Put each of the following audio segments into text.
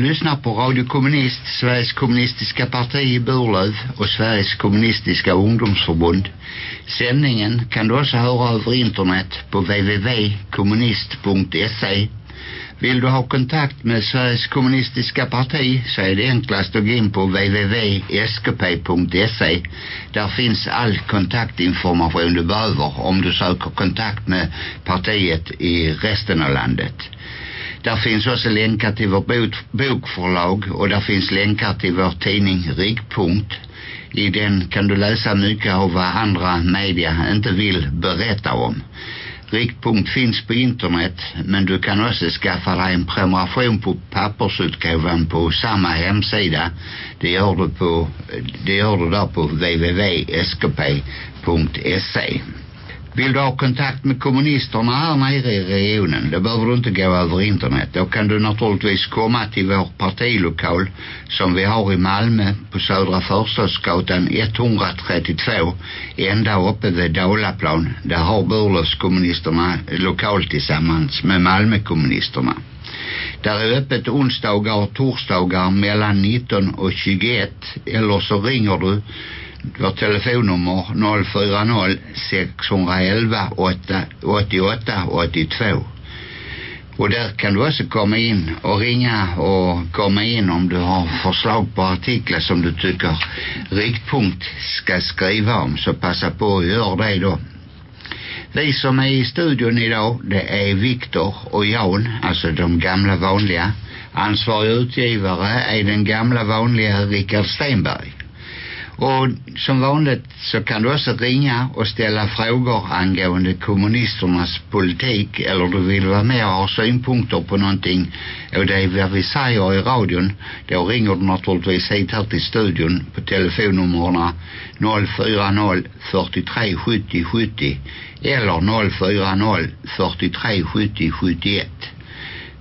Du lyssnar på Radio Kommunist, Sveriges kommunistiska parti i Burlöv och Sveriges kommunistiska ungdomsförbund. Sändningen kan du också höra över internet på www.kommunist.se. Vill du ha kontakt med Sveriges kommunistiska parti så är det enklast att gå in på www.skp.se. Där finns all kontaktinformation du behöver om du söker kontakt med partiet i resten av landet. Där finns också länkar till vårt bok, bokförlag och där finns länkar till vår tidning Riktpunkt. I den kan du läsa mycket av vad andra media inte vill berätta om. Riktpunkt finns på internet men du kan också skaffa dig en prenumeration på pappersutgåvan på samma hemsida. Det gör du, på, det gör du där på www.skp.se. Vill du ha kontakt med kommunisterna här nere i regionen då behöver du inte gå över internet. Då kan du naturligtvis komma till vår partilokal som vi har i Malmö på Södra Förstadsgatan 132 ända uppe vid Dalaplan. Där har Burlövskommunisterna lokal tillsammans med Malmökommunisterna. Där är öppet onsdagar och torsdagar mellan 19 och 21 eller så ringer du vårt telefonnummer 040 611 88 82 och där kan du också komma in och ringa och komma in om du har förslag på artiklar som du tycker riktpunkt ska skriva om. Så passa på att göra det då. Vi som är i studion idag det är Viktor och Jan alltså de gamla vanliga. Ansvarig utgivare är den gamla vanliga Rickard Stenberg och som vanligt så kan du också ringa och ställa frågor angående kommunisternas politik eller du vill vara med och ha synpunkter på någonting och det är vad vi säger i radion då ringer du naturligtvis hit här till studion på telefonnummerna 040 43 70 70 eller 040 43 70 71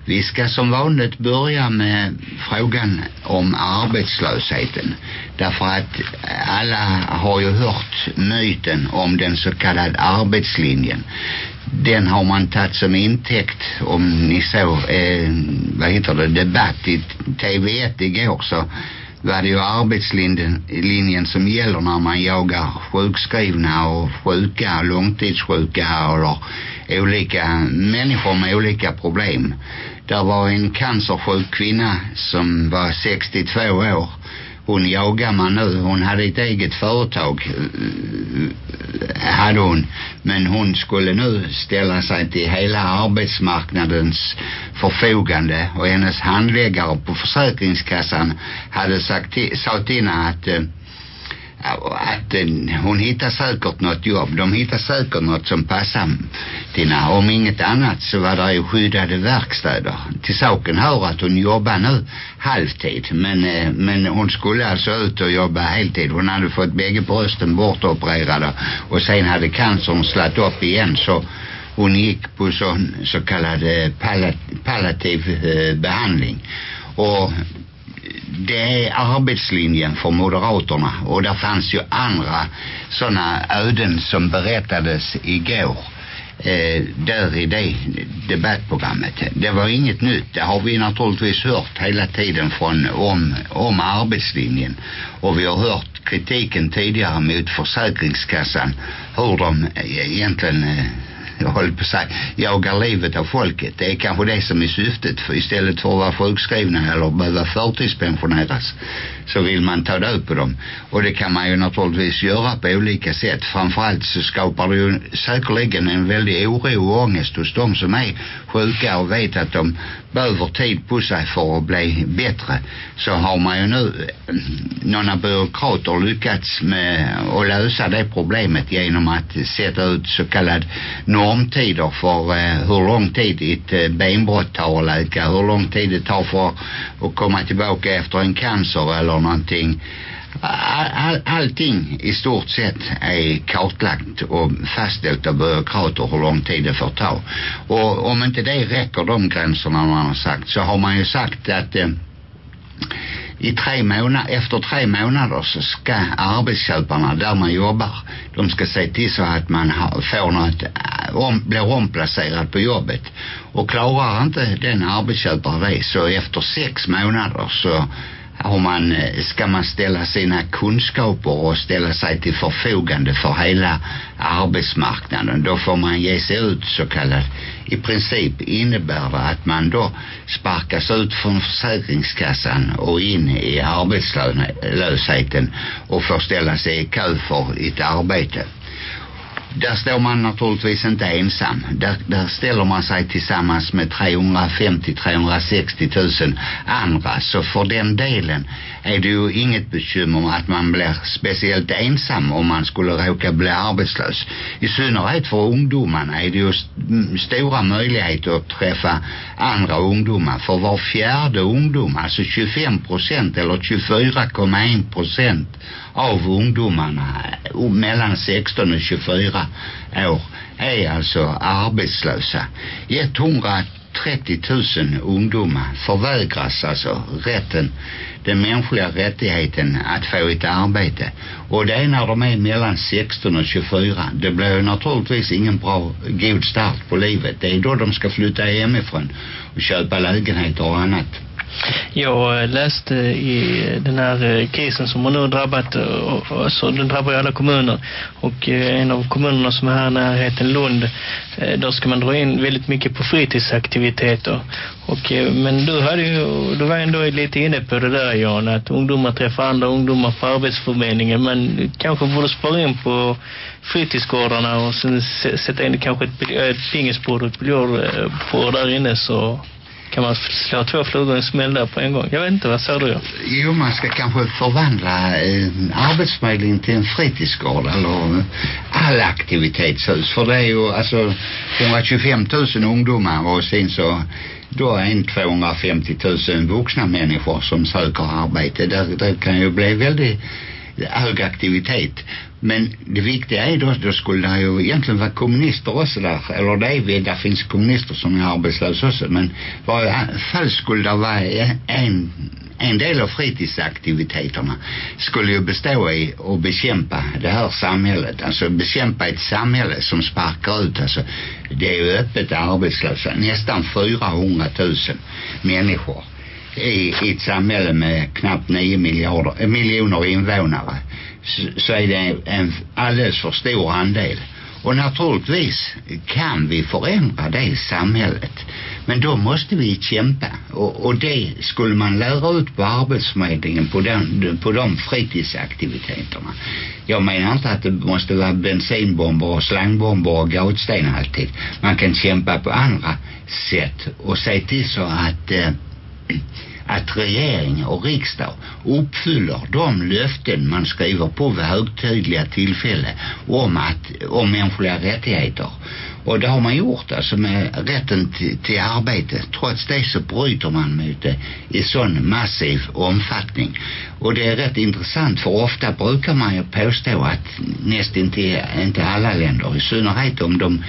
vi ska som vanligt börja med frågan om arbetslösheten. Därför att eh, alla har ju hört myten om den så kallade arbetslinjen. Den har man tagit som intäkt om ni såg, eh, vad heter det, debatt i TV1 igår så var det ju arbetslinjen som gäller när man jagar sjukskrivna och sjuka, långtidssjuka eller olika människor med olika problem. Där var en cancersjuk kvinna som var 62 år. Hon jagar man nu. Hon hade ett eget företag. Eh, hade hon. Men hon skulle nu ställa sig till hela arbetsmarknadens förfogande. Och hennes handläggare på Försäkringskassan hade sagt till, sagt till henne att eh, att eh, hon hittar säkert något jobb. De hittar säkert något som passar till henne. Om inget annat så var det ju skyddade verkstäder. Till saken hör att hon jobbar nu halvtid. Men, eh, men hon skulle alltså ut och jobba heltid. Hon hade fått bägge brösten bortopererade och sen hade cancern slatt upp igen så hon gick på sån så kallad eh, pallat, pallativ eh, behandling. Och det är arbetslinjen för Moderaterna och där fanns ju andra sådana öden som berättades igår eh, där i det debattprogrammet. Det var inget nytt. Det har vi naturligtvis hört hela tiden från om, om arbetslinjen. Och vi har hört kritiken tidigare mot Försäkringskassan. Hur de eh, egentligen eh, jag håller på att säga, jagar livet av folket. Det är kanske det som är syftet. För istället för att vara sjukskrivna eller behöva förtidspensioneras så vill man ta död på dem. Och det kan man ju naturligtvis göra på olika sätt. Framförallt så skapar det ju säkerligen en väldig oro och ångest hos de som är sjuka och vet att de behöver tid på sig för att bli bättre. Så har man ju nu eh, några byråkrater lyckats med att lösa det problemet genom att sätta ut så kallad normtider för eh, hur lång tid ett eh, benbrott tar att läka, hur lång tid det tar för att komma tillbaka efter en cancer eller någonting all, all, allting i stort sett är kartlagt och fastställt av byråkrater hur lång tid det får ta. Och om inte det räcker de gränserna man har sagt så har man ju sagt att eh, i tre månader, efter tre månader så ska arbetsköparna där man jobbar, de ska se till så att man får något eh, om, blir omplacerad på jobbet. Och klarar inte den arbetsköpare det så efter sex månader så om man, eh, ska man ställa sina kunskaper och ställa sig till förfogande för hela arbetsmarknaden. Då får man ge sig ut så kallat. I princip innebär det att man då sparkas ut från försäkringskassan och in i arbetslösheten och får ställa sig i kö för ett arbete där står man naturligtvis inte ensam. Där, där ställer man sig tillsammans med 350-360 000 andra. Så för den delen är det ju inget bekymmer att man blir speciellt ensam om man skulle råka bli arbetslös. I synnerhet för ungdomarna är det ju st mm, stora möjligheter att träffa andra ungdomar. För var fjärde ungdom, alltså 25 procent eller 24,1 procent av ungdomarna mellan 16 och 24 år är alltså arbetslösa. 130 000 ungdomar förvägras alltså rätten, den mänskliga rättigheten att få ett arbete. Och det är när de är mellan 16 och 24. Det blir naturligtvis ingen bra, god start på livet. Det är då de ska flytta hemifrån och köpa lägenheter och annat. Jag läste i den här eh, krisen som har nu drabbat, eh, och, så den drabbar ju alla kommuner. Och eh, en av kommunerna som är här närheten Lund, då ska man dra in väldigt mycket på fritidsaktiviteter. Och, men du, hade ju, du var ändå lite inne på det där Jan, att ungdomar träffar andra ungdomar på arbetsförmedlingen. Men kanske borde spara in på fritidsgårdarna och sen sätta in kanske ett, ett pingisbord och ett biljardbord där inne så kan man slå två flugor i en smäll där på en gång. Jag vet inte, vad säger du? Jo, man ska kanske förvandla eh, arbetsförmedlingen till en fritidsgård eller eh, all aktivitetshus. För det är ju alltså 125 000 ungdomar och sen så då är en 250 000 vuxna människor som söker arbete. Det, det kan ju bli väldigt hög aktivitet. Men det viktiga är då, då skulle det ju egentligen vara kommunister också där. Eller det är vi, där finns kommunister som är arbetslösa också. Men varje fall skulle det vara en, en del av fritidsaktiviteterna skulle ju bestå i att bekämpa det här samhället. Alltså bekämpa ett samhälle som sparkar ut. Alltså det är ju öppet arbetslösa. Nästan 400 000 människor i, i ett samhälle med knappt 9 miljarder, eh, miljoner invånare så, så är det en alldeles för stor andel. Och naturligtvis kan vi förändra det samhället. Men då måste vi kämpa. Och, och det skulle man lära ut på arbetsförmedlingen på, den, på de fritidsaktiviteterna. Jag menar inte att det måste vara bensinbomber och slangbomber och gatsten alltid. Man kan kämpa på andra sätt och se till så att eh, att regering och riksdag uppfyller de löften man skriver på vid högtidliga tillfällen om att om mänskliga rättigheter. Och det har man gjort alltså med rätten till, till arbete. Trots det så bryter man mot det i sån massiv omfattning. Och det är rätt intressant för ofta brukar man ju påstå att nästan inte, inte alla länder i synnerhet om de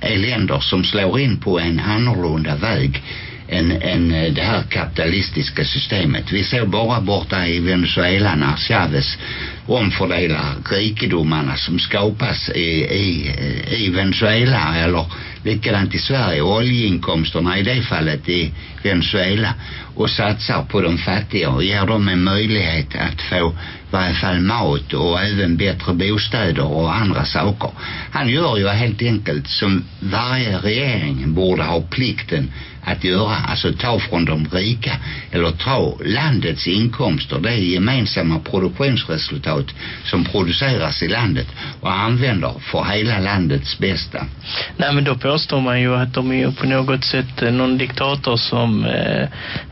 är länder som slår in på en annorlunda väg än, än eh, det här kapitalistiska systemet. Vi såg bara borta i Venezuela när Chavez omfördelar rikedomarna som skapas i, i, i Venezuela eller likadant i Sverige oljeinkomsterna i det fallet i Venezuela och satsar på de fattiga och ger dem en möjlighet att få i varje fall mat och även bättre bostäder och andra saker. Han gör ju helt enkelt som varje regering borde ha plikten att göra, alltså ta från de rika eller ta landets inkomster, det är gemensamma produktionsresultat som produceras i landet och använder för hela landets bästa. Nej men då påstår man ju att de är på något sätt eh, någon diktator som eh,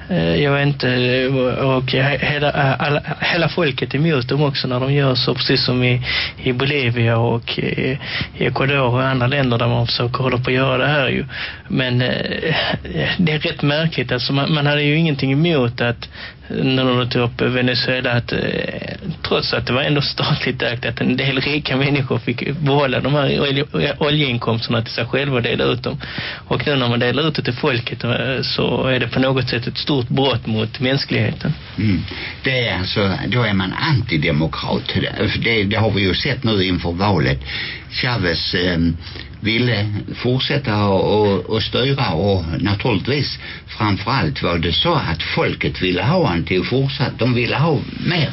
eh jag vet inte eh, och hela, alla, hela folket är emot dem också när de gör så precis som i, i Bolivia och i Ecuador och andra länder där man försöker hålla på att göra det här ju. Men det är rätt märkligt. Alltså man, man hade ju ingenting emot att när de tog upp Venezuela att eh, trots att det var ändå statligt ägt att en del rika människor fick behålla de här oljeinkomsterna till sig själva och dela ut dem. Och nu när man delar ut det till folket eh, så är det på något sätt ett stort brott mot mänskligheten. Mm. Det är alltså, då är man antidemokrat. Det, det har vi ju sett nu inför valet. Chavez eh, ville fortsätta och, och styra och naturligtvis framförallt var det så att folket ville ha han till fortsatt. De ville ha mer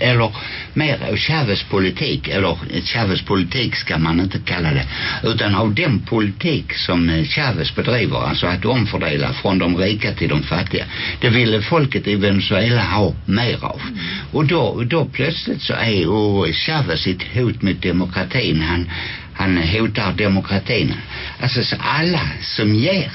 eller mer av Chavez politik eller Chavez politik ska man inte kalla det utan av den politik som Chavez bedriver alltså att omfördela från de rika till de fattiga. Det ville folket i Venezuela ha mer av. Och då, då plötsligt så är och Chavez ett hot mot demokratin. Han han hotar demokratin. Alltså så alla som ger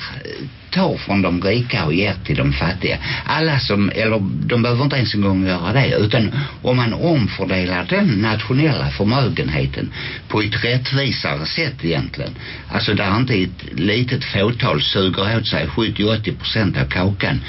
tar från de rika och ger till de fattiga. Alla som, eller de behöver inte ens en gång göra det utan om man omfördelar den nationella förmögenheten på ett rättvisare sätt egentligen. Alltså där inte ett litet fåtal suger åt sig 70-80 procent av kakan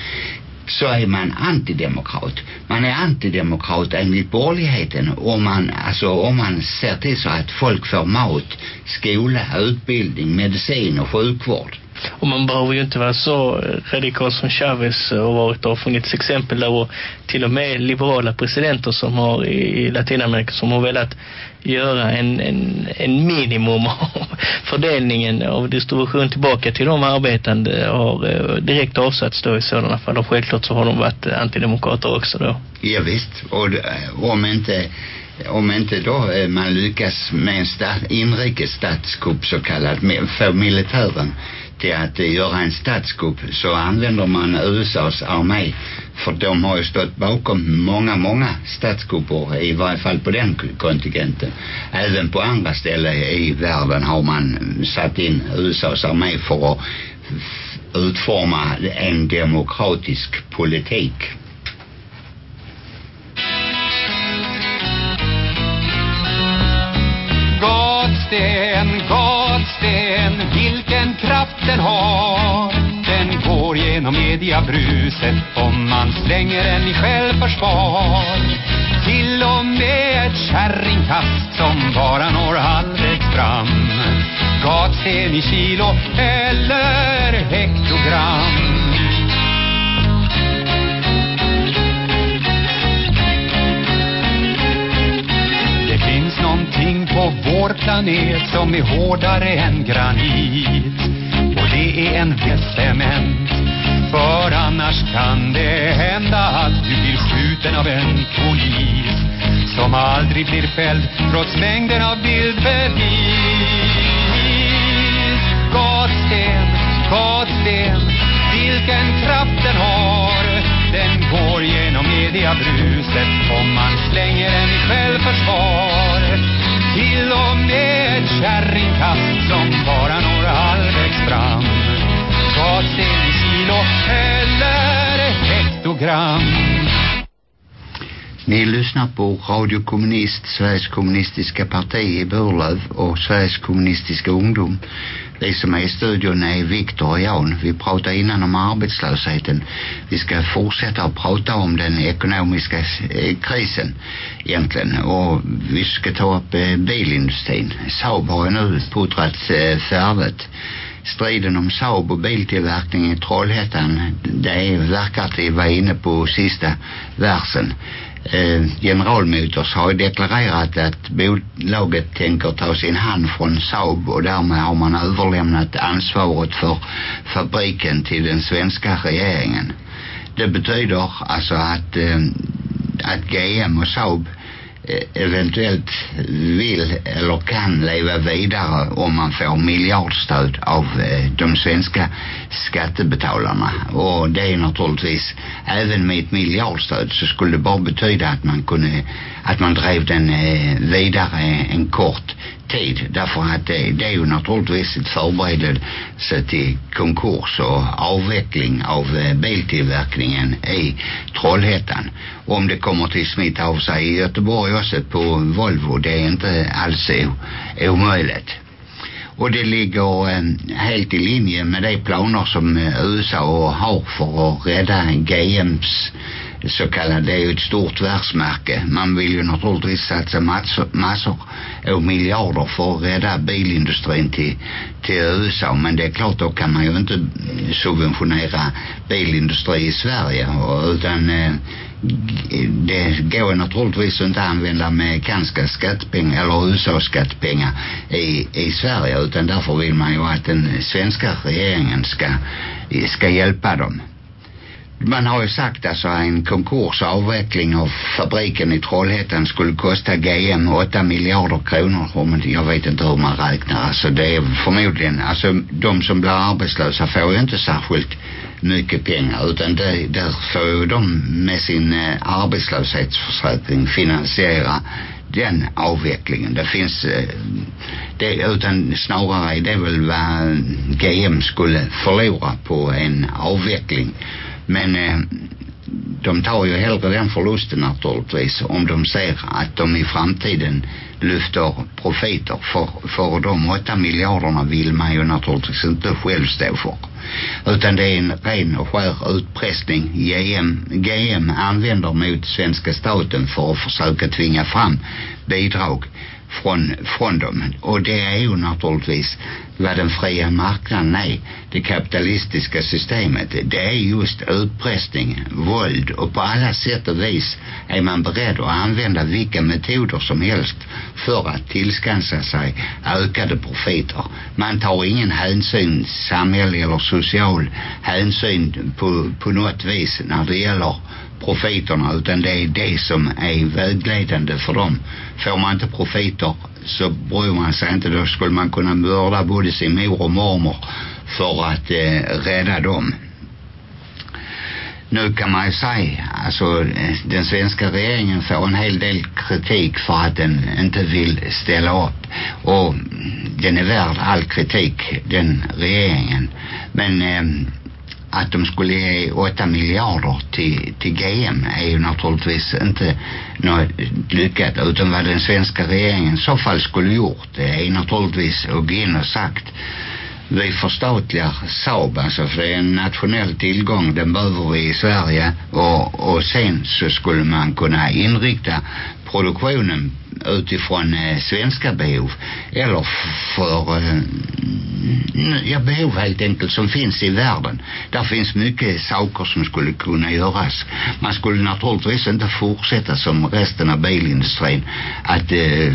så är man antidemokrat. Man är antidemokrat enligt borgerligheten om man, alltså om man ser till så att folk får mat, skola, utbildning, medicin och sjukvård. Och man behöver ju inte vara så radikal som Chavez och varit och funnits exempel där och till och med liberala presidenter som har i Latinamerika som har velat göra en, en, en minimum av fördelningen av distribution tillbaka till de arbetande har eh, direkt avsatts då i sådana fall och självklart så har de varit antidemokrater också då. Ja visst, och eh, om inte om inte då eh, man lyckas med en stat, inrikes statskupp så kallad med, för militären till att eh, göra en statskupp så använder man USAs armé för de har ju stått bakom många, många statskupper i varje fall på den kontingenten. Även på andra ställen i världen har man satt in USAs armé för att utforma en demokratisk politik. Godsten, gatsten, vilken den har Den går genom mediabruset. Om man slänger den i självförsvar. Till och med ett kärringkast som bara når halvvägs fram. Gatsten i kilo eller hektogram. Någonting på vår planet som är hårdare än granit det är en cement för annars kan det hända att du blir skjuten av en polis som aldrig blir fälld trots mängden av bildbevis. Gatsten, gatsten, vilken kraft den har. Den går genom mediabruset om man slänger den i självförsvar. Till och med ett kärringkast som bara når halvvägs fram. Gatsten kilo eller hektogram Ni lyssnar på Radio Kommunist, Sveriges kommunistiska parti i Burlöv och Sveriges kommunistiska ungdom. Vi som är i studion är Viktor och Jan. Vi pratade innan om arbetslösheten. Vi ska fortsätta att prata om den ekonomiska eh, krisen egentligen. Och vi ska ta upp eh, bilindustrin. Saab har ju nu puttrat eh, färdigt striden om Saab och biltillverkning i Trollhättan det verkar att vi var inne på sista versen eh, General Motors har deklarerat att bolaget tänker ta sin hand från Saab och därmed har man överlämnat ansvaret för fabriken till den svenska regeringen. Det betyder alltså att, eh, att GM och Saab Eh, eventuellt vill eller kan leva vidare om man får miljardstöd av eh, de svenska skattebetalarna. Och det är naturligtvis även med ett miljardstöd så skulle det bara betyda att man kunde att man drev den eh, vidare en kort tid. Därför att det, det är ju naturligtvis ett förberedelse till konkurs och avveckling av eh, biltillverkningen i Trollhättan. Om det kommer till smitta av sig i Göteborg också på Volvo det är inte alls omöjligt. Och det ligger eh, helt i linje med de planer som eh, USA har för att rädda GMs så kallade, det är ju ett stort världsmärke. Man vill ju naturligtvis satsa massor, massor och miljarder för att rädda bilindustrin till, till USA. Men det är klart, då kan man ju inte subventionera bilindustri i Sverige. Och, utan eh, det går naturligtvis inte att använda amerikanska skattepengar eller USA-skattepengar i, i Sverige utan därför vill man ju att den svenska regeringen ska, ska hjälpa dem. Man har ju sagt alltså en konkurs och avveckling av fabriken i Trollhättan skulle kosta GM 8 miljarder kronor. Om jag vet inte hur man räknar. Alltså det är förmodligen, alltså de som blir arbetslösa får ju inte särskilt mycket pengar utan det, där får ju de med sin eh, arbetslöshetsförsäkring finansiera den avvecklingen. Det finns eh, det, utan snarare det är väl vad GM skulle förlora på en avveckling. Men eh, de tar ju hellre den förlusten naturligtvis om de ser att de i framtiden lyfter profiter. För, för de åtta miljarderna vill man ju naturligtvis inte själv stå för. Utan det är en ren och skär utpressning. GM, GM använder mot svenska staten för att försöka tvinga fram bidrag från, från dem. Och det är ju naturligtvis vad den fria marknaden är. Det kapitalistiska systemet. Det är just utpressning, våld och på alla sätt och vis är man beredd att använda vilka metoder som helst för att tillskansa sig ökade profiter. Man tar ingen hänsyn, samhällelig eller social hänsyn på, på något vis när det gäller profiterna utan det är det som är vägledande för dem. Får man inte profiter så bryr man sig inte. Då skulle man kunna mörda både sin mor och mormor för att eh, rädda dem. Nu kan man ju säga, alltså eh, den svenska regeringen får en hel del kritik för att den inte vill ställa upp. Och den är värd all kritik, den regeringen. Men eh, att de skulle ge 8 miljarder till, till GM är ju naturligtvis inte något lyckat utan vad den svenska regeringen i så fall skulle gjort det är naturligtvis att gå in och sagt vi förstatligar Saab. Alltså för det är en nationell tillgång den behöver vi i Sverige och, och sen så skulle man kunna inrikta produktionen utifrån eh, svenska behov eller för eh, Mm, ja, behov helt enkelt som finns i världen. Där finns mycket saker som skulle kunna göras. Man skulle naturligtvis inte fortsätta som resten av bilindustrin att eh,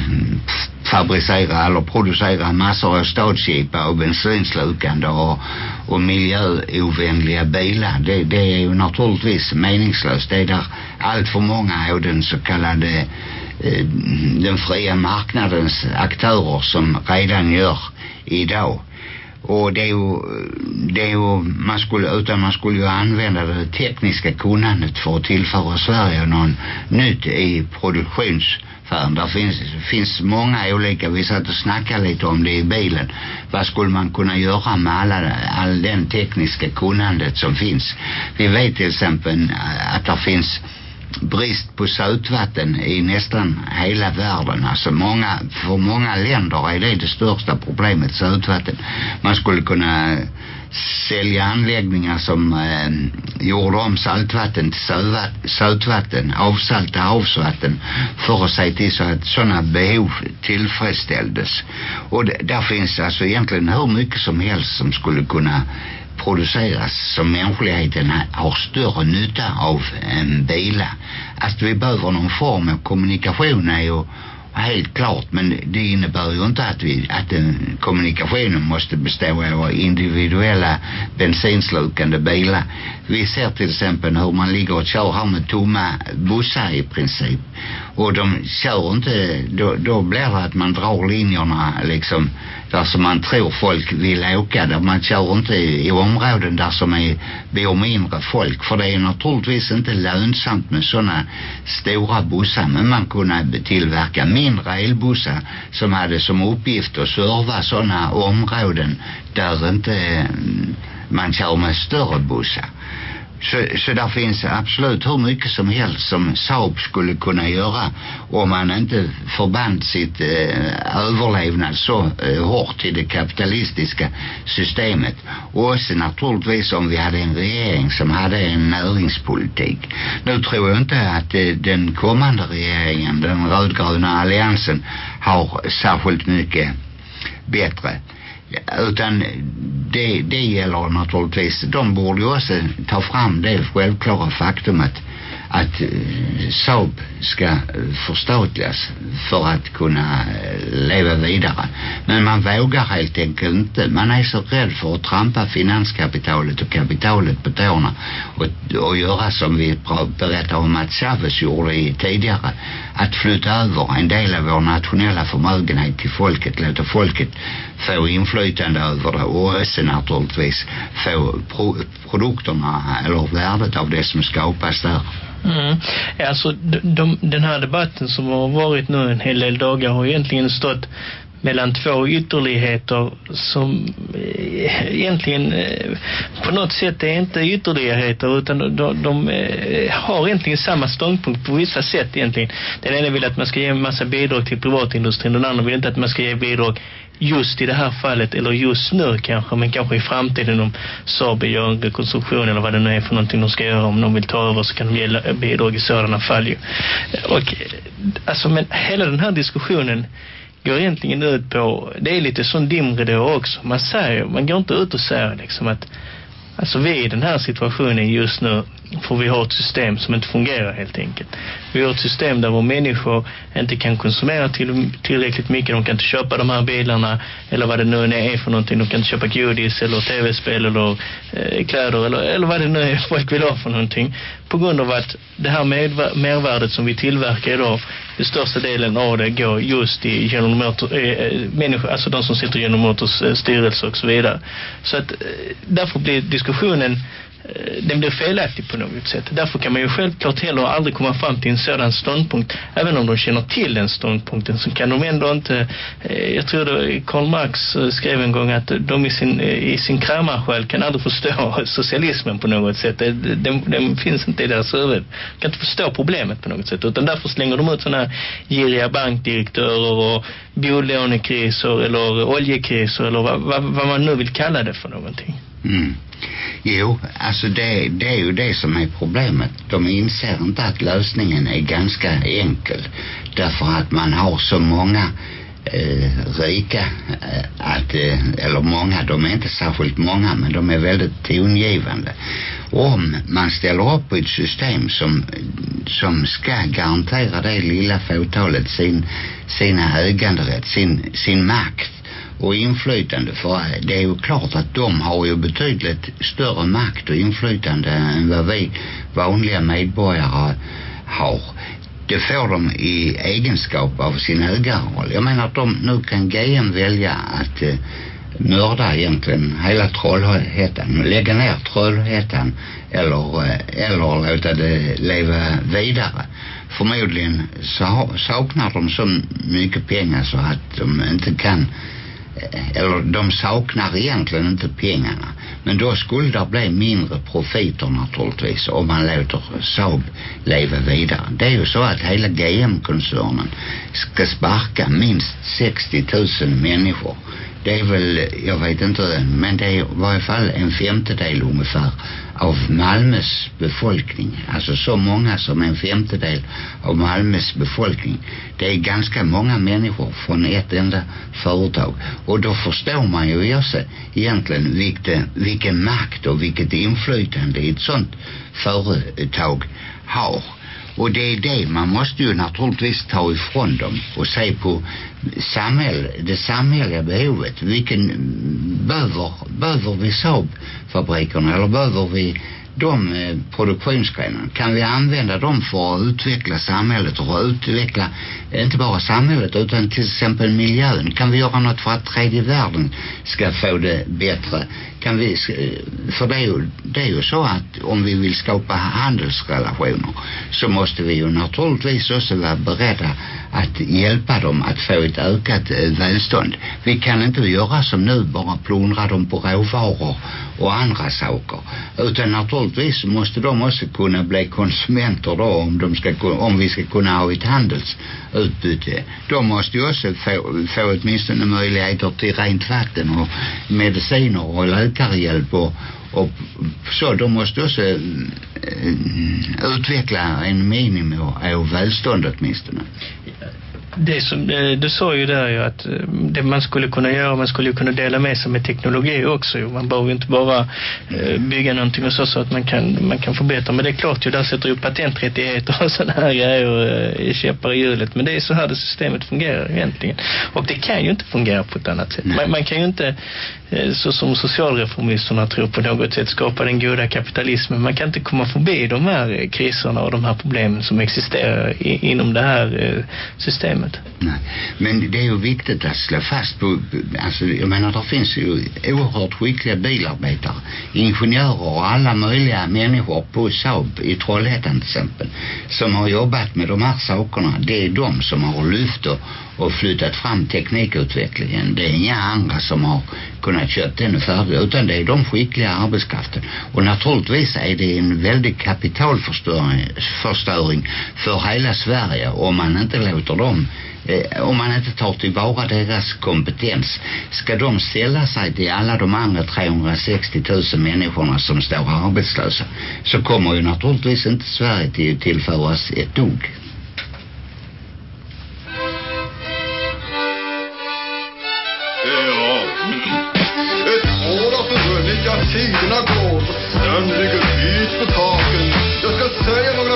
fabricera eller producera massor av stadsjeepar och bensinslukande och, och miljöovänliga bilar. Det, det är ju naturligtvis meningslöst. Det är där allt för många av den så kallade eh, den fria marknadens aktörer som redan gör idag och det är ju, det är ju man skulle, utan man skulle ju använda det tekniska kunnandet för att tillföra Sverige någon nytt i produktionssfären. Där finns, finns många olika, vi satt och snackade lite om det i bilen. Vad skulle man kunna göra med alla, all den tekniska kunnandet som finns? Vi vet till exempel att det finns brist på sötvatten i nästan hela världen. Alltså många, för många länder är det det största problemet, sötvatten. Man skulle kunna sälja anläggningar som eh, gjorde om saltvatten till sötvatten, avsalta havsvatten för att se till så att sådana behov tillfredsställdes. Och där finns alltså egentligen hur mycket som helst som skulle kunna produceras som mänskligheten har större nytta av än bilar. Att vi behöver någon form av kommunikation är ju helt klart men det innebär ju inte att, vi, att den kommunikationen måste bestå av individuella bensinslukande bilar. Vi ser till exempel hur man ligger och kör här med tomma bussar i princip och de kör inte då, då blir det att man drar linjerna liksom där som man tror folk vill åka där man kör inte i, i områden där som är bor mindre folk. För det är naturligtvis inte lönsamt med sådana stora bussar men man kunde tillverka mindre elbussar som hade som uppgift att serva sådana områden där inte mm, man kör med större bussar så, så där finns absolut hur mycket som helst som Saab skulle kunna göra om man inte förband sitt eh, överlevnad så eh, hårt till det kapitalistiska systemet. Och också naturligtvis om vi hade en regering som hade en näringspolitik. Nu tror jag inte att eh, den kommande regeringen, den rödgröna alliansen, har särskilt mycket bättre utan det, det gäller naturligtvis de borde ju också ta fram det självklara faktumet att eh, Saab ska förstatligas för att kunna eh, leva vidare. Men man vågar helt enkelt inte. Man är så rädd för att trampa finanskapitalet och kapitalet på tårna och, och göra som vi berättade om att Chavez gjorde i tidigare. Att flytta över en del av vår nationella förmögenhet till folket, låta folket få inflytande över det och sen naturligtvis få pro produkterna eller värdet av det som skapas där. Mm. Alltså de, de, den här debatten som har varit nu en hel del dagar har egentligen stått mellan två ytterligheter som eh, egentligen eh, på något sätt är inte ytterligheter utan de, de, eh, har egentligen samma ståndpunkt på vissa sätt egentligen. Den ena vill att man ska ge en massa bidrag till privatindustrin, den andra vill inte att man ska ge bidrag just i det här fallet eller just nu kanske men kanske i framtiden om Saab gör en rekonstruktion eller vad det nu är för någonting de ska göra om de vill ta över så kan de ge bidrag i sådana fall ju. och alltså men hela den här diskussionen går egentligen ut på det är lite sån dimridå också man säger, man går inte ut och säger liksom att Alltså vi i den här situationen just nu får vi ha ett system som inte fungerar helt enkelt. Vi har ett system där våra människor inte kan konsumera till, tillräckligt mycket. De kan inte köpa de här bilarna eller vad det nu är för någonting. De kan inte köpa godis eller tv-spel eller eh, kläder eller, eller vad det nu är folk vill ha för någonting. På grund av att det här mervärdet som vi tillverkar idag, den största delen av det går just i General Motors, eh, eh, människor, alltså de som sitter genom Motors eh, styrelse och så vidare. Så att eh, därför blir diskussionen Eh, den blir felaktig på något sätt. Därför kan man ju självklart heller aldrig komma fram till en sådan ståndpunkt. Även om de känner till den ståndpunkten så kan de ändå inte... Eh, jag tror det Karl Marx eh, skrev en gång att de i sin, i sin kramarsjäl kan aldrig förstå socialismen på något sätt. Den, den finns inte i deras huvud. De kan inte förstå problemet på något sätt. Utan därför slänger de ut sådana här giriga bankdirektörer och bolånekriser eller oljekriser eller vad, vad, vad man nu vill kalla det för någonting. Mm. Jo, alltså det, det är ju det som är problemet. De inser inte att lösningen är ganska enkel. Därför att man har så många eh, rika eh, att, eh, eller många, de är inte särskilt många men de är väldigt tongivande. Om man ställer upp ett system som, som ska garantera det lilla fåtalet sin, sina äganderätt, sin, sin makt och inflytande för det är ju klart att de har ju betydligt större makt och inflytande än vad vi vanliga medborgare har. Det får de i egenskap av sin ägarroll jag menar att de nu kan GM välja att eh, mörda egentligen hela Trollhättan lägga ner Trollhättan eller, eh, eller låta det leva vidare. Förmodligen så saknar de så mycket pengar så att de inte kan Eh, eller de saknar egentligen inte pengarna. Men då skulle det bli mindre profiter naturligtvis om man låter Saab leva vidare. Det är ju så att hela GM-koncernen ska sparka minst 60 000 människor. Det är väl, jag vet inte men det är i varje fall en femtedel ungefär av Malmös befolkning. Alltså så många som en femtedel av Malmös befolkning. Det är ganska många människor från ett enda företag. Och då förstår man ju också egentligen vilken, vilken makt och vilket inflytande ett sånt företag har och det är det man måste ju naturligtvis ta ifrån dem och se på samhäll, det samhälleliga behovet. Vilken behöver, behöver vi Saab-fabrikerna eller behöver vi de eh, produktionsgrenarna? Kan vi använda dem för att utveckla samhället och utveckla inte bara samhället utan till exempel miljön? Kan vi göra något för att tredje världen ska få det bättre? Kan vi för det är ju, det är ju så att om vi vill skapa handelsrelationer så måste vi ju naturligtvis också vara beredda att hjälpa dem att få ett ökat eh, välstånd. Vi kan inte göra som nu bara plundra dem på råvaror och andra saker. Utan naturligtvis måste de också kunna bli konsumenter då om, de ska, om vi ska kunna ha ett utbyte. de måste ju också få, få åtminstone möjligheter till rent vatten och mediciner och läkarhjälp och, och så de måste också äh, utveckla en minimum av välstånd åtminstone det som, eh, du sa ju där ju att eh, det man skulle kunna göra, man skulle kunna dela med sig med teknologi också. Man behöver ju inte bara eh, bygga någonting och så, så att man kan, man kan förbättra. Men det är klart ju, där sätter ju patenträttigheter och sådana här grejer i käppar i hjulet. Men det är så här det systemet fungerar egentligen. Och det kan ju inte fungera på ett annat sätt. Man, man kan ju inte så som socialreformisterna tror på något sätt skapa den goda kapitalismen. Man kan inte komma förbi de här kriserna och de här problemen som existerar i, inom det här systemet. Nej. Men det är ju viktigt att slå fast på, alltså jag menar det finns ju oerhört skickliga bilarbetare, ingenjörer och alla möjliga människor på Saab i Trollhättan till exempel som har jobbat med de här sakerna. Det är de som har lyft och och flyttat fram teknikutvecklingen. Det är inga andra som har kunnat köpa den färdig utan det är de skickliga arbetskraften. Och naturligtvis är det en väldig kapitalförstöring för hela Sverige om man inte låter dem Eh, om man inte tar tillvara deras kompetens ska de ställa sig till alla de andra 360 000 människorna som står arbetslösa så kommer ju naturligtvis inte Sverige till tillföras ett dugg. tiderna går Snön ligger vit på taken Jag ska säga några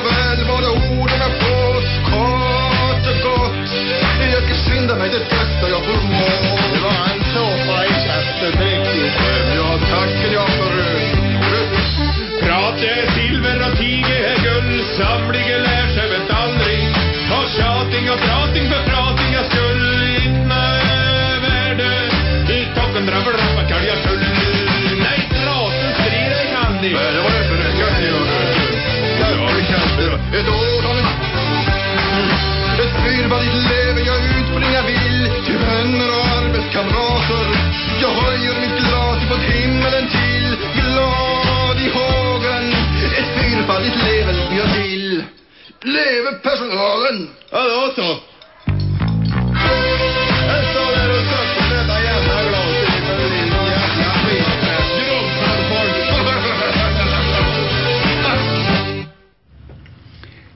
guld lär sig väl aldrig Ta tjating och prating för prating. Jag skulle Inna värde I toppen drar rappa kalja full Nej, trasen strida i handen. Nej, det var det för det. Kan ni göra det? Ja, det kan vi. Ett år har ni... Ett fyrballigt lever jag ut Leve personalen! Ja, då så.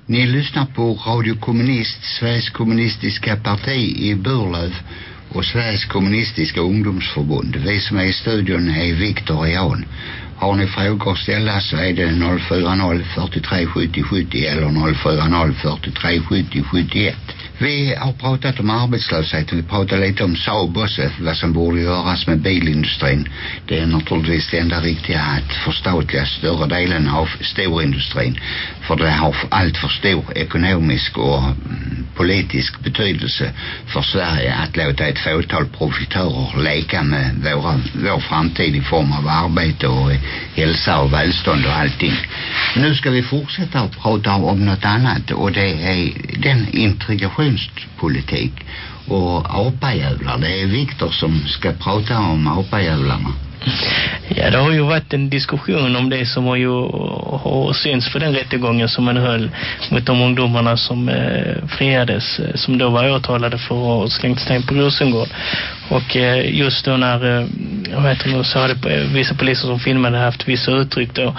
Ni lyssnar på Radio Kommunist, Sveriges kommunistiska parti i Burlöv och Sveriges kommunistiska ungdomsförbund. Vi som är i studion är Viktor och Jan. Har ni frågor att ställa så är det 040 43 70 70 eller 040 43 70 71. Vi har pratat om arbetslösheten. Vi pratar lite om Saab också, vad som borde göras med bilindustrin. Det är naturligtvis det enda riktiga att förstatliga större delen av storindustrin. För det har allt för stor ekonomisk och mm, politisk betydelse för Sverige att låta ett fåtal profitörer leka eh, med våra, vår framtid i form av arbete och hälsa och välstånd och allting. Nu ska vi fortsätta att prata om något annat och det är den konstpolitik. och apajävlar. Det är Viktor som ska prata om apajävlarna. Ja, det har ju varit en diskussion om det som har ju har syns för den rättegången som man höll mot de ungdomarna som eh, friades, eh, som då var åtalade för att ha slängt sten på Rosengård. Och eh, just då när, jag vet inte, så hade vissa poliser som filmade haft vissa uttryck då.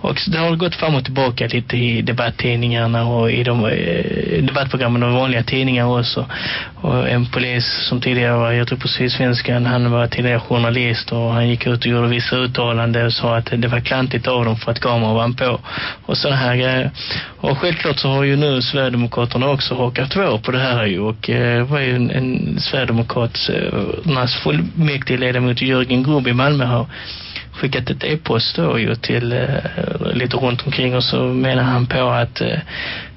Och det har gått fram och tillbaka lite i debatttidningarna och i de eh, debattprogrammen och vanliga tidningar också. Och en polis som tidigare var, jag tror på Sydsvenskan, han var tidigare journalist och han gick ut och gjorde vissa uttalanden och sa att det var klantigt av dem för att kameran var på. Och sådana här grejer. Och självklart så har ju nu Sverigedemokraterna också hakat två på det här ju. Och det var ju en, en Sverigedemokrats eh, fullmäktigeledamot Jörgen Grubb i Malmö har skickat ett e-post då ju till eh, lite runt omkring och så menar han på att Eh,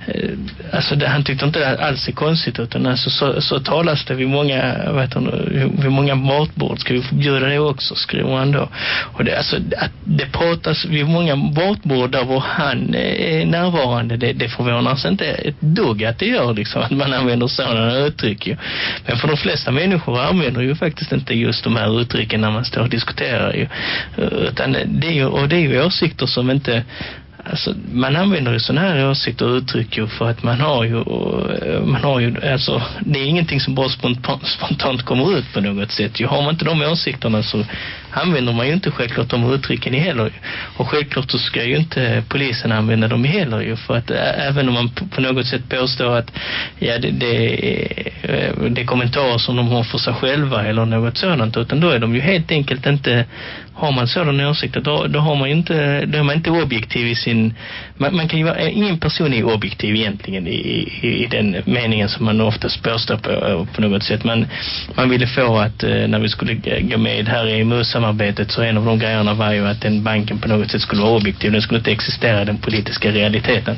Eh, alltså det, han tyckte inte det alls är konstigt utan alltså så, så talas det vid många vet du, vid många matbord. Ska vi förbjuda det också? Skriver han då. Och det, alltså, att det pratas vid många matbord där var han är närvarande det, det förvånas inte ett dugg att det gör liksom att man använder sådana uttryck ju. men för de flesta människor använder ju faktiskt inte just de här uttrycken när man står och diskuterar ju. Eh, utan det är ju, och det är ju åsikter som inte Alltså, man använder ju sådana här åsikter och uttryck ju för att man har ju, eh, man har ju, alltså, det är ingenting som bara spontant, spontant kommer ut på något sätt. Ju har man inte de åsikterna så använder man ju inte självklart de uttrycken heller. Och självklart så ska ju inte polisen använda dem heller ju. För att även om man på, något sätt påstår att ja, det, det, eh, det är kommentarer som de har för sig själva eller något sådant. Utan då är de ju helt enkelt inte har man sådana åsikter då, då har man ju inte då är man inte objektiv i sin man, man kan ju vara, eh, ingen person är objektiv egentligen i, i, i den meningen som man oftast påstår på, eh, på något sätt. Man, man ville få att eh, när vi skulle gå med här i EMU-samarbetet så en av de grejerna var ju att den banken på något sätt skulle vara objektiv. Den skulle inte existera i den politiska realiteten.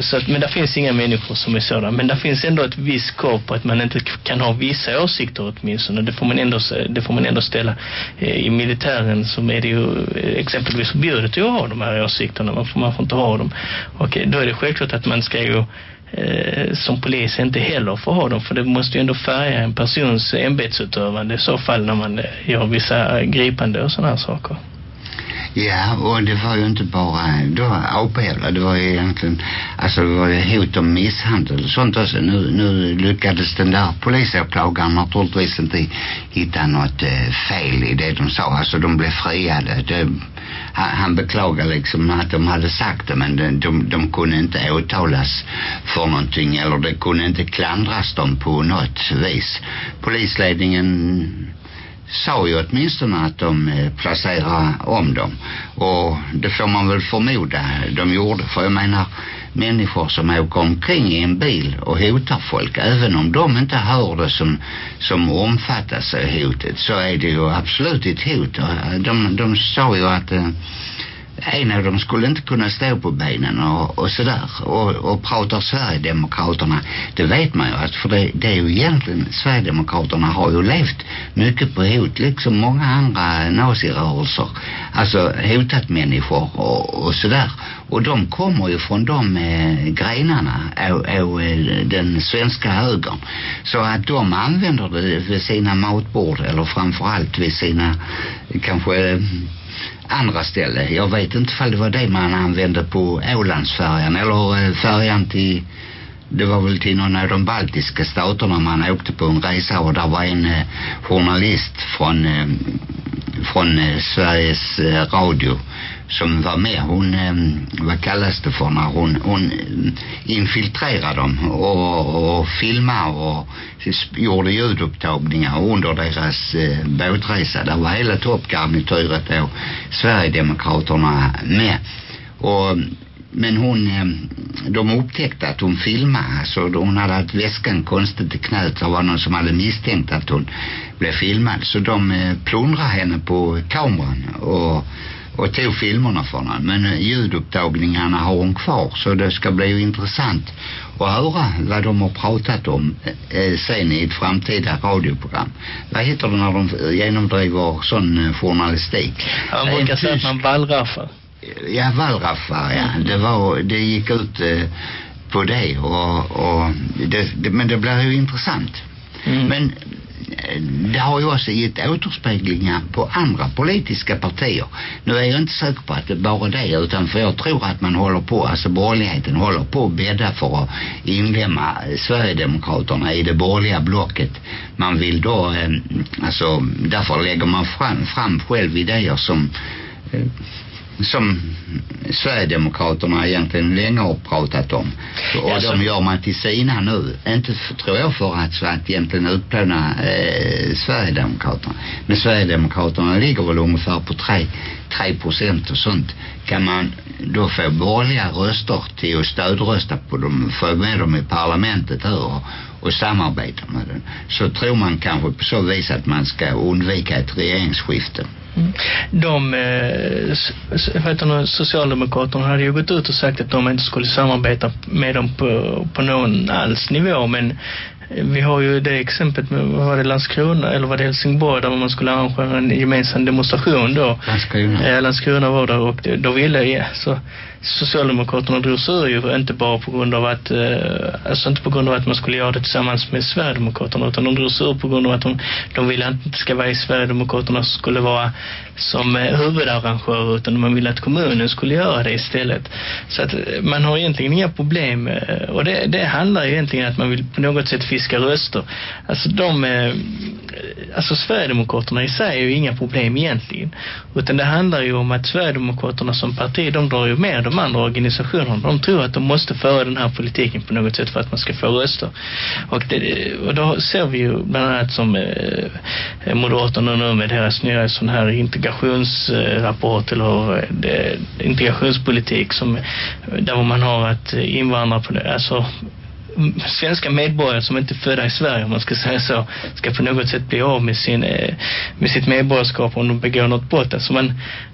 Så att, men det finns inga människor som är sådana. Men det finns ändå ett visst krav på att man inte kan ha vissa åsikter åtminstone. Det får man ändå, det får man ändå ställa i militär militären som är det ju eh, exempelvis förbjudet att ha de här åsikterna man får, man får inte ha dem. Och eh, då är det självklart att man ska ju eh, som polis inte heller får ha dem för det måste ju ändå färga en persons ämbetsutövande i så fall när man eh, gör vissa gripande och sådana här saker. Ja, och det var ju inte bara då avbävla, det var ju egentligen alltså det var ju hot om misshandel och sånt också. Nu, nu lyckades den där polisåklagaren naturligtvis inte hitta något eh, fel i det de sa. Alltså de blev friade. Det, han, han beklagar liksom att de hade sagt det men de, de, de kunde inte åtalas för någonting eller det kunde inte klandras dem på något vis. Polisledningen sa ju åtminstone att de eh, placerade placerar om dem. Och det får man väl förmoda de gjorde för jag menar människor som åker omkring i en bil och hotar folk även om de inte hör det som, som omfattas av hotet så är det ju absolut ett hot. Eh, de, de sa ju att eh, en av dem skulle inte kunna stå på benen och, och sådär. Och, och pratar Sverigedemokraterna det vet man ju att för det, det är ju egentligen Sverigedemokraterna har ju levt mycket på hot liksom många andra nazirörelser. Alltså hotat människor och, och sådär. Och de kommer ju från de eh, grenarna av, av eh, den svenska högern. Så att de använder det vid sina matbord eller framförallt vid sina kanske eh, andra ställe. Jag vet inte ifall det var det man använde på Ålandsfärjan eller eh, färjan till det var väl till någon av de baltiska staterna man åkte på en resa och där var en eh, journalist från eh, från eh, Sveriges eh, Radio som var med. Hon ehm, vad kallas det för när hon, hon ehm, infiltrerade dem och, och filmade och gjorde ljudupptagningar under deras eh, båtresa. Där var hela toppgarnityret och Sverigedemokraterna med. Och men hon ehm, de upptäckte att hon filmade alltså hon hade haft väskan konstigt i knät det var någon som hade misstänkt att hon blev filmad. Så de eh, plundrade henne på kameran och och tog filmerna från henne men eh, ljudupptagningarna har hon kvar så det ska bli intressant att höra vad de har pratat om eh, sen i ett framtida radioprogram vad heter det när de genomdriver sån eh, journalistik man En brukar säga att man wallraffar Ja, Wallraffar, ja. Det var, det gick ut eh, på det och, och det, det, men det blir ju intressant. Mm. Men eh, Eh, det har ju också gett återspeglingar på andra politiska partier. Nu är jag inte säker på att det är bara det utan för jag tror att man håller på, alltså borgerligheten håller på att bädda för att inlemma eh, Sverigedemokraterna i det borgerliga blocket. Man vill då, eh, alltså därför lägger man fram, fram själv idéer som som Sverigedemokraterna egentligen länge har pratat om. Och Ja, så- de gör man till sina nu. Inte för, tror jag för att, för att egentligen utplåna eh, Sverigedemokraterna. Men Sverigedemokraterna ligger väl ungefär på 3, 3 procent och sånt. Kan man då få borgerliga röster till att stödrösta på dem, få med dem i parlamentet här och, och samarbeta med den. Så tror man kanske på så vis att man ska undvika ett regeringsskifte. Mm. De eh, Socialdemokraterna hade ju gått ut och sagt att de inte skulle samarbeta med dem på, på någon alls nivå men vi har ju det exemplet med, vad var det, Landskrona eller var det Helsingborg där man skulle arrangera en gemensam demonstration då. Landskrona. Eh, Landskrona var där och då ville, ja, så Socialdemokraterna drog sig ur ju inte bara på grund av att eh, alltså inte på grund av att man skulle göra det tillsammans med Sverigedemokraterna utan de drog sig ur på grund av att de, de ville att det ska vara i Sverigedemokraterna som skulle vara som eh, huvudarrangör utan man ville att kommunen skulle göra det istället så att eh, man har egentligen inga problem eh, och det, det handlar ju egentligen att man vill på något sätt fiska röster. Alltså de, eh, alltså Sverigedemokraterna i sig är ju inga problem egentligen. Utan det handlar ju om att Sverigedemokraterna som parti, de drar ju med de andra organisationerna. De tror att de måste föra den här politiken på något sätt för att man ska få röster. Och, det, och då ser vi ju bland annat som eh, Moderaterna nu med deras nya sån här integrationsrapport eller eh, det, integrationspolitik som eh, där man har att eh, invandrare på det, alltså svenska medborgare som inte är födda i Sverige om man ska säga så ska på något sätt bli av med, sin, eh, med sitt medborgarskap om de begår något brott. Alltså man,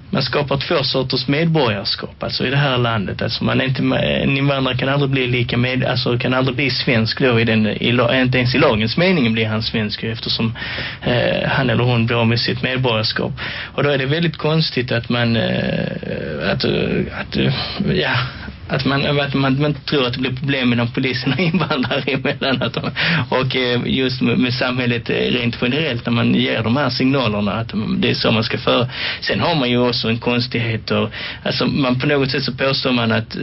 man skapar två sorters medborgarskap alltså i det här landet. Alltså man är inte, en invandrare kan aldrig bli lika med, alltså kan aldrig bli svensk då i den, i, inte ens i lagens mening blir han svensk eftersom eh, han eller hon blir av med sitt medborgarskap. Och då är det väldigt konstigt att man eh, att, att ja, att man, att man, man tror att det blir problem mellan polisen och invandrare emellanåt och eh, just med, med samhället eh, rent generellt när man ger de här signalerna att mm, det är så man ska föra. Sen har man ju också en konstighet och alltså man på något sätt så påstår man att eh,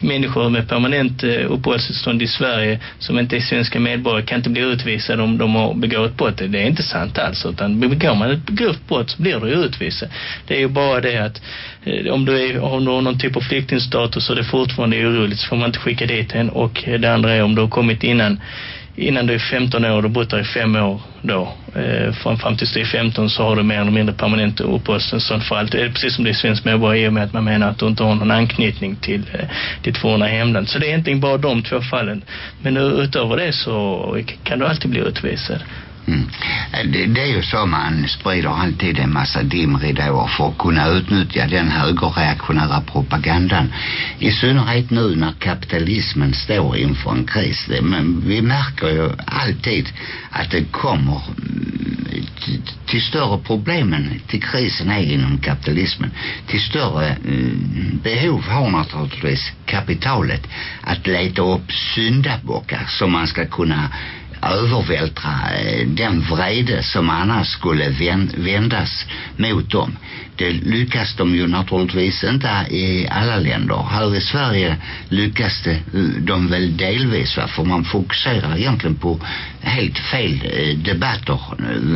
människor med permanent eh, uppehållstillstånd i Sverige som inte är svenska medborgare kan inte bli utvisade om de har begått brott. Det är inte sant alls utan begår man ett grovt brott så blir du utvisad. Det är ju bara det att Eh, om du, är, om du har någon typ av flyktingstatus och det fortfarande är oroligt så får man inte skicka dit en och det andra är om du har kommit innan innan du är 15 år och du bott där i fem år då eh, från fram tills du är 15 så har du mer eller mindre permanent uppehållstillstånd för allt. Det är precis som det är svensk medborgare i och med att man menar att du inte har någon anknytning till eh, ditt forna hemland. Så det är egentligen bara de två fallen. Men utöver det så kan du alltid bli utvisad. Mm. Det, det är ju så man sprider alltid en massa dimridåer för att kunna utnyttja den högerreaktionära propagandan. I synnerhet nu när kapitalismen står inför en kris. Men vi märker ju alltid att det kommer mm, till, till större problemen till krisen är inom kapitalismen. Till större mm, behov har naturligtvis kapitalet att leta upp syndabockar som man ska kunna övervältra eh, den vrede som annars skulle vändas mot dem. Det lyckas de ju naturligtvis inte i alla länder. Här i Sverige lyckas det, eh, de väl delvis va? för man fokuserar egentligen på helt fel debatter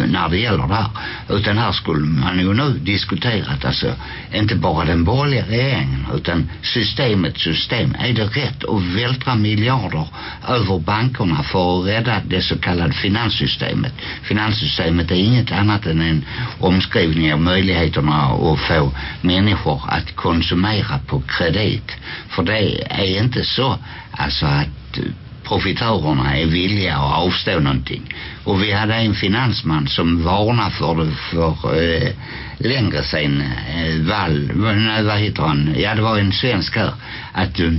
när det gäller det här. Utan här skulle man ju nu diskuterat alltså inte bara den borgerliga regeringen utan systemet system. Är det rätt att vältra miljarder över bankerna för att rädda det så kallade finanssystemet? Finanssystemet är inget annat än en omskrivning av möjligheterna att få människor att konsumera på kredit. För det är inte så alltså att profitörerna är villiga att avstå någonting. Och vi hade en finansman som varnade för det för eh, längre sen eh, Wall, nej, eh, vad heter han? Ja, det var en svensk här. Att eh,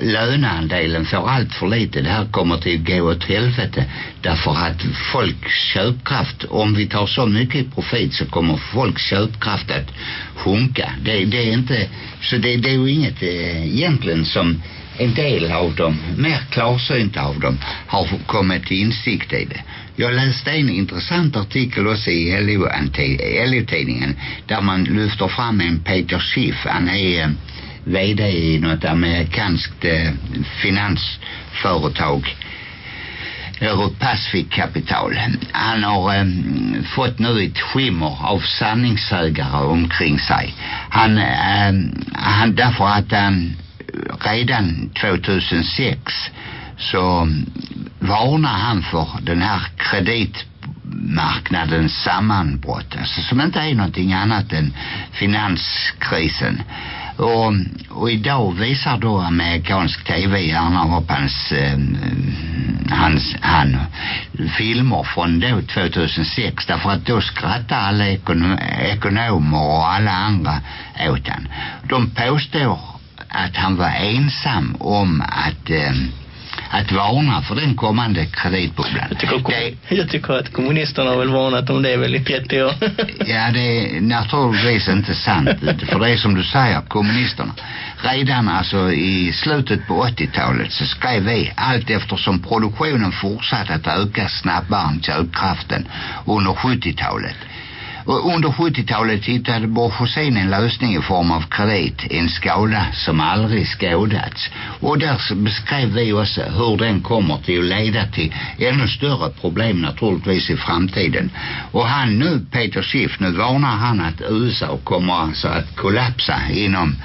löneandelen får allt för lite. Det här kommer till att gå åt helvete. Därför att folks köpkraft, om vi tar så mycket profit så kommer folks köpkraft att sjunka. Det, det är inte, så det, det är ju inget eh, egentligen som en del av dem, mer klarsynta av dem, har kommit till insikt i det. Jag läste en intressant artikel också i LO-tidningen där man lyfter fram en Peter Schiff. Han är eh, vd i något amerikanskt eh, finansföretag Europacific Capital. Han har eh, fått nu ett skimmer av sanningssägare omkring sig. Han, eh, han därför att han redan 2006 så varnar han för den här kreditmarknadens sammanbrott alltså som inte är någonting annat än finanskrisen och, och idag visar då amerikansk tv gärna upp hans, eh, hans han, filmer från då 2006 därför att då skrattar alla ekonom, ekonomer och alla andra åt han. De påstår att han var ensam om att eh, att varna för den kommande kreditbubblan. Jag tycker, det, jag tycker att kommunisterna har väl varnat om det väl i 30 år. ja, det är naturligtvis inte sant. för det är som du säger, kommunisterna. Redan alltså i slutet på 80-talet så skrev vi allt eftersom produktionen fortsatte att öka snabbare än köpkraften under 70-talet och under 70-talet hittade Borg en lösning i form av kredit, en skala som aldrig skådats. Och där så beskrev vi också hur den kommer till att leda till ännu större problem naturligtvis i framtiden. Och han nu, Peter Schiff, nu varnar han att USA kommer alltså att kollapsa inom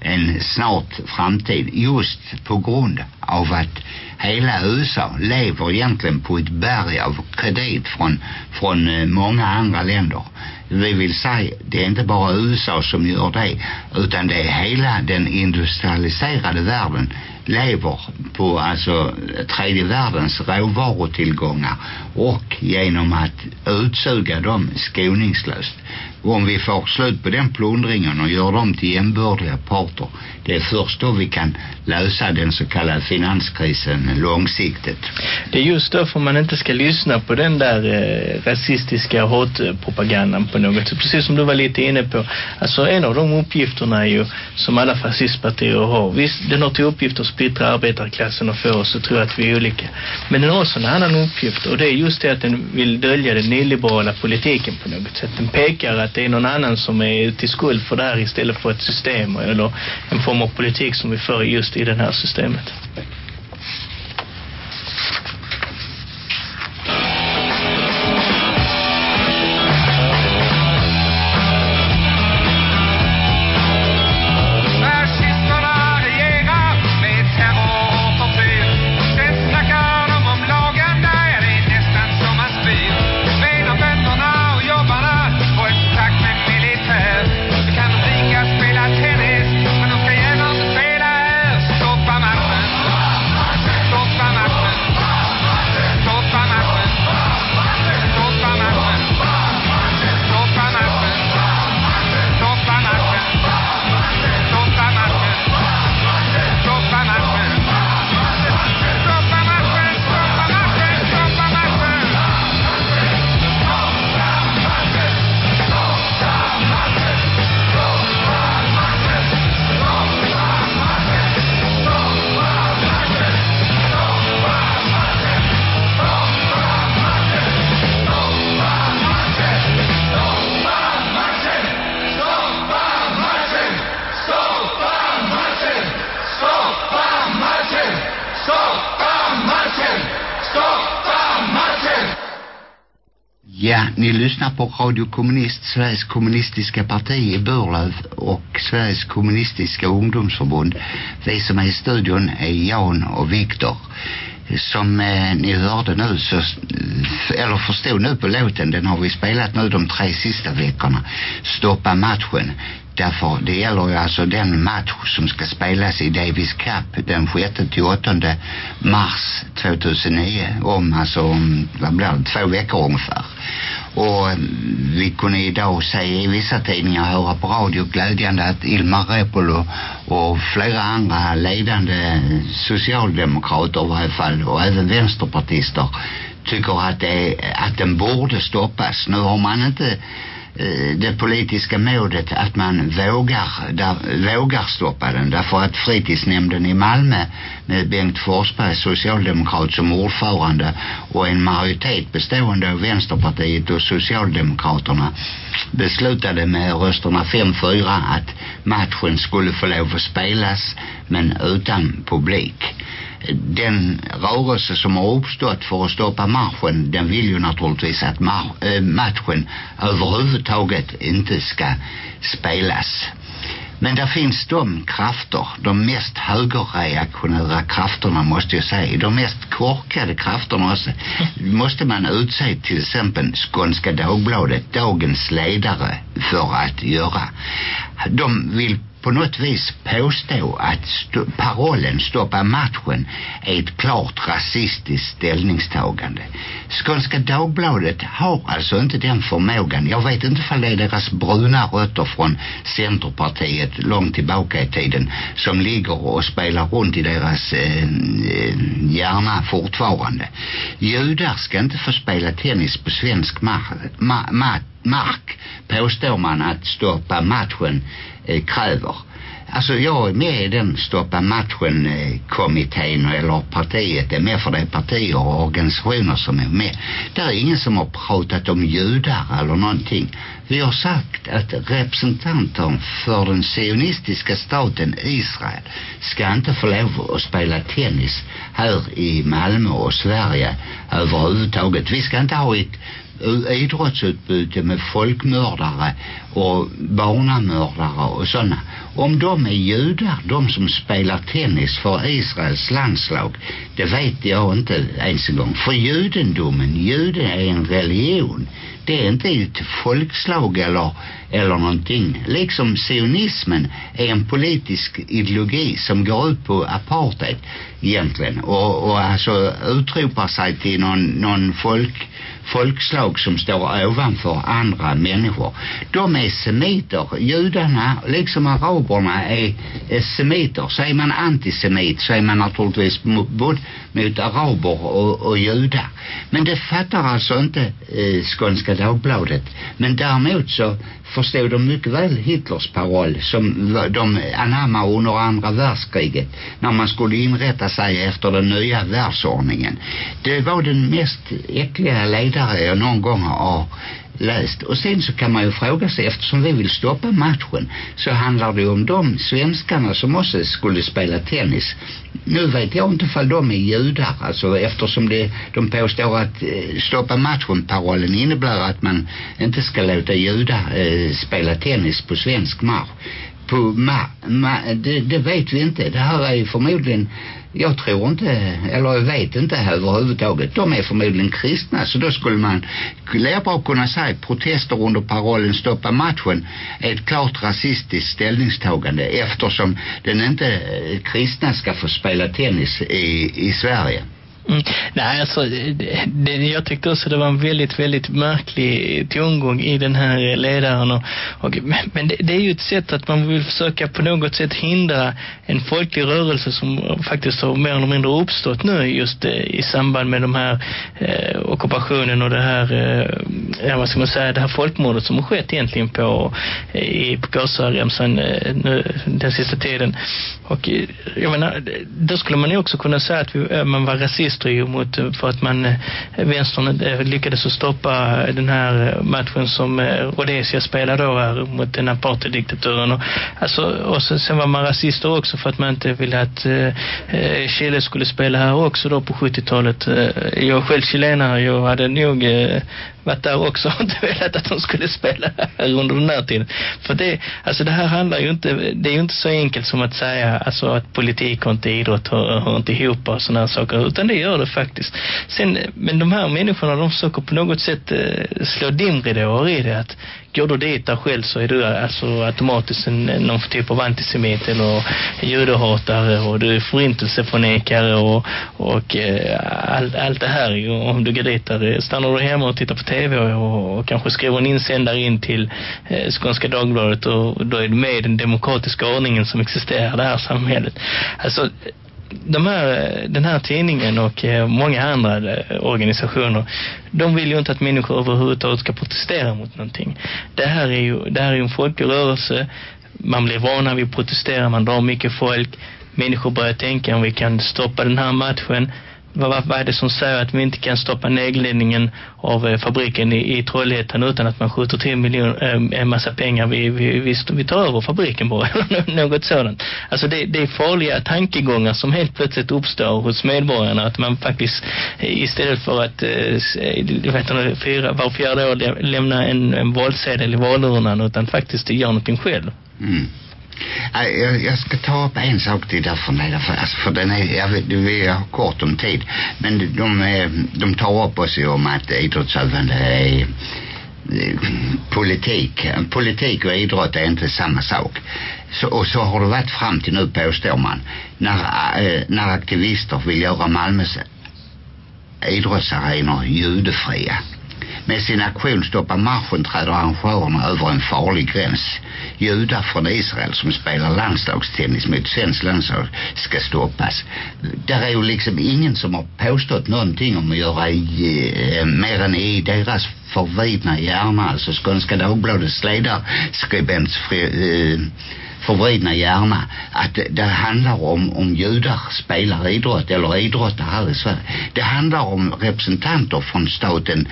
en snart framtid just på grund av att hela USA lever egentligen på ett berg av kredit från, från eh, många andra länder. Vi vill säga, det är inte bara USA som gör det utan det är hela den industrialiserade världen lever på alltså tredje världens råvarutillgångar och genom att utsuga dem skoningslöst. Och om vi får slut på den plundringen och gör dem till jämbördiga parter, det är först då vi kan lösa den så kallade finanskrisen långsiktigt. Det är just därför man inte ska lyssna på den där eh, rasistiska hatpropagandan på något sätt. Precis som du var lite inne på. Alltså en av de uppgifterna är ju som alla fascistpartier har. Visst, den har till uppgift att splittra arbetarklassen och få oss att tro att vi är olika. Men den har också en annan uppgift och det är just det att den vill dölja den nyliberala politiken på något sätt. Den pekar att det är någon annan som är till skuld för det här istället för ett system eller en form av politik som vi för just i det här systemet. Ni lyssnar på Radio Kommunist, Sveriges kommunistiska parti i Burlöv och Sveriges kommunistiska ungdomsförbund. Vi som är i studion är Jan och Viktor. Som eh, ni hörde nu så, eller förstod nu på låten, den har vi spelat nu de tre sista veckorna. Stoppa matchen. Därför det gäller ju alltså den match som ska spelas i Davis Cup den 6-8 mars 2009 om alltså om, vad blir det, två veckor ungefär. Och eh, vi kunde idag se i vissa tidningar höra på radio glädjande att Ilmar Reepalu och flera andra ledande socialdemokrater i varje fall och även vänsterpartister tycker att, det, att den borde stoppas. Nu har man inte Eh, det politiska modet att man vågar, där, vågar stoppa den. Därför att fritidsnämnden i Malmö med Bengt Forsberg, socialdemokrat som ordförande och en majoritet bestående av Vänsterpartiet och Socialdemokraterna beslutade med rösterna 5-4 att matchen skulle få lov att spelas men utan publik den rörelse som har uppstått för att stoppa marschen den vill ju naturligtvis att mar- äh, matchen överhuvudtaget inte ska spelas. Men där finns de krafter, de mest högerreaktionära krafterna måste jag säga, de mest korkade krafterna också, måste man utse till exempel Skånska Dagbladet, dagens ledare, för att göra. De vill på något vis påstå att st- parollen stoppa matchen är ett klart rasistiskt ställningstagande. Skånska Dagbladet har alltså inte den förmågan. Jag vet inte om det är deras bruna rötter från Centerpartiet långt tillbaka i tiden som ligger och spelar runt i deras eh, eh hjärna fortfarande. Judar ska inte få spela tennis på svensk mark, ma- mark påstår man att stoppa matchen eh, kräver. Alltså jag är med i den stoppa matchen-kommittén eh, eller partiet är med för det är partier och organisationer som är med. Det är ingen som har pratat om judar eller någonting. Vi har sagt att representanter för den sionistiska staten Israel ska inte få lov att spela tennis här i Malmö och Sverige överhuvudtaget. Vi ska inte ha ett Eh, idrottsutbyte med folkmördare och barnamördare och sådana. Om de är judar, de som spelar tennis för Israels landslag, det vet jag inte ens en gång. För judendomen, juden är en religion. Det är inte ett folkslag eller, eller någonting. Liksom sionismen är en politisk ideologi som går ut på apartheid egentligen och, och alltså utropar sig till någon, någon folk folkslag som står ovanför andra människor. De är semiter. Judarna, liksom araberna, är, är semiter. Så är man antisemit så är man naturligtvis både mot araber och, och judar. Men det fattar alltså inte eh, Skånska Dagbladet. Men däremot så förstod de mycket väl Hitlers paroll som de anammade under andra världskriget när man skulle inrätta sig efter den nya världsordningen. Det var den mest äckliga ledare jag någon gång har läst. Och sen så kan man ju fråga sig, eftersom vi vill stoppa matchen så handlar det om de svenskarna som också skulle spela tennis. Nu vet jag inte ifall de är judar, alltså eftersom det, de påstår att eh, stoppa matchen-parollen innebär att man inte ska låta judar eh, spela tennis på svensk mark. På ma, ma, det, det vet vi inte. Det här är ju förmodligen jag tror inte, eller jag vet inte överhuvudtaget. De är förmodligen kristna så då skulle man lika bra kunna säga protester under parollen stoppa matchen är ett klart rasistiskt ställningstagande eftersom den inte eh, kristna ska få spela tennis i, i Sverige. Mm. Nej, alltså, det, det, jag tyckte också det var en väldigt, väldigt märklig tongång i den här ledaren. Och, och, men det, det är ju ett sätt att man vill försöka på något sätt hindra en folklig rörelse som faktiskt har mer eller mindre uppstått nu just eh, i samband med de här eh, ockupationen och det här, eh, ja, vad ska man säga, det här folkmordet som har skett egentligen på, eh, i, på Gåsaremsan eh, nu, den sista tiden. Och eh, jag menar, då skulle man ju också kunna säga att vi, eh, man var rasist ju mot för att man eh, vänstern eh, lyckades att stoppa den här matchen som eh, Rhodesia spelade då här mot den apartheiddiktaturen och, alltså, och sen, sen var man rasister också för att man inte ville att eh, Chile skulle spela här också då på 70-talet jag är själv chilenare jag hade nog eh, varit där också och inte velat att de skulle spela här under den här tiden. För det, alltså det här handlar ju inte, det är ju inte så enkelt som att säga alltså att politik och inte idrott hör, hör inte ihop och sådana här saker, utan det gör det faktiskt. Sen, men de här människorna, de försöker på något sätt eh, slå dimridåer i det, att går du dit där själv så är du alltså automatiskt en, någon typ av antisemit eller judehatare och du är förintelseförnekare och, och eh, all, allt det här om du går dit där stannar du hemma och tittar på tv och, och kanske skriver en insändare in till eh, Skånska Dagbladet och då är du med i den demokratiska ordningen som existerar i det här samhället. Alltså de här, den här tidningen och eh, många andra eh, organisationer de vill ju inte att människor överhuvudtaget ska protestera mot någonting. Det här är ju, det här är ju en folkrörelse. Man blir vana vid att protestera, man drar mycket folk. Människor börjar tänka om vi kan stoppa den här matchen vad, vad är det som säger att vi inte kan stoppa nedläggningen av eh, fabriken i, i Trollhättan utan att man skjuter till miljon, eh, en massa pengar vi, vi, vi, vi tar över fabriken bara eller något sådant. Alltså det, det är farliga tankegångar som helt plötsligt uppstår hos medborgarna att man faktiskt eh, istället för att eh, eh vet inte, fyra, var fjärde år lämna en, en valsedel i valurnan utan faktiskt göra någonting själv. Mm. Äh, jag, jag ska ta upp en sak till därför nej, därför alltså för den är, jag vet, vi har kort om tid. Men de, de, de tar upp oss ju om att idrottsövande är eh, politik. Politik och idrott är inte samma sak. Så, och så har det varit fram till nu påstår man när, äh, när aktivister vill göra Malmös idrottsarenor judefria med sin aktion Stoppa marschen träder arrangörerna över en farlig gräns. Judar från Israel som spelar landslagstennis mot svensk landslag ska stoppas. Där är ju liksom ingen som har påstått någonting om att göra i, eh, mer än i deras förvridna hjärna, alltså Skånska Dagbladets ledarskribents fri, eh, förvridna hjärna att det, handlar om om judar spelar idrott eller idrottar här i Sverige. Det handlar om representanter från staten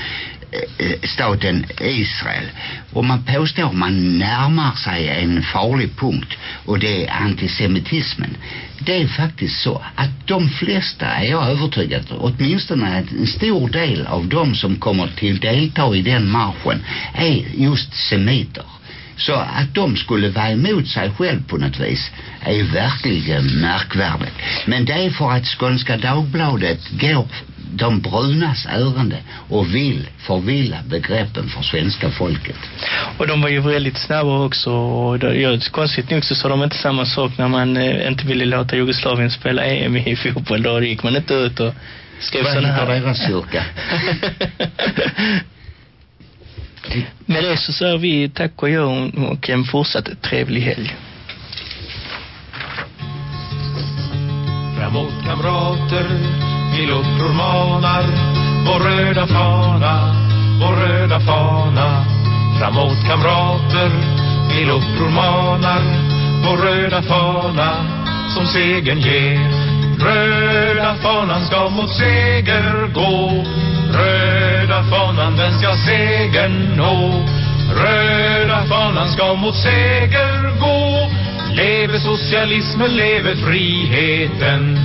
Eh, staten Israel och man påstår man närmar sig en farlig punkt och det är antisemitismen det är faktiskt så att de flesta är jag övertygad åtminstone en stor del av de som kommer till delta i den marschen är just semiter så att de skulle vara emot sig själv på något vis är ju verkligen märkvärdigt. Men det är för att Skånska Dagbladet går de brunas ärende och vill förvilla begreppen för svenska folket. Och de var ju väldigt snabba också och det, ja, konstigt nog så sa de inte samma sak när man eh, inte ville låta Jugoslavien spela EM i fotboll. Då gick man inte ut och skrev Vad sådana här. deras kyrka? Med det så säger vi tack och gör och en fortsatt trevlig helg. Framåt kamrater, till uppror manar Vår röda fana, vår röda fana. Framåt kamrater, till uppror manar Vår röda fana, som segern ger. Röda fanan ska mot seger gå. Röda fanan, den ska segern nå. Röda fanan ska mot seger gå. Leve socialismen, leve friheten.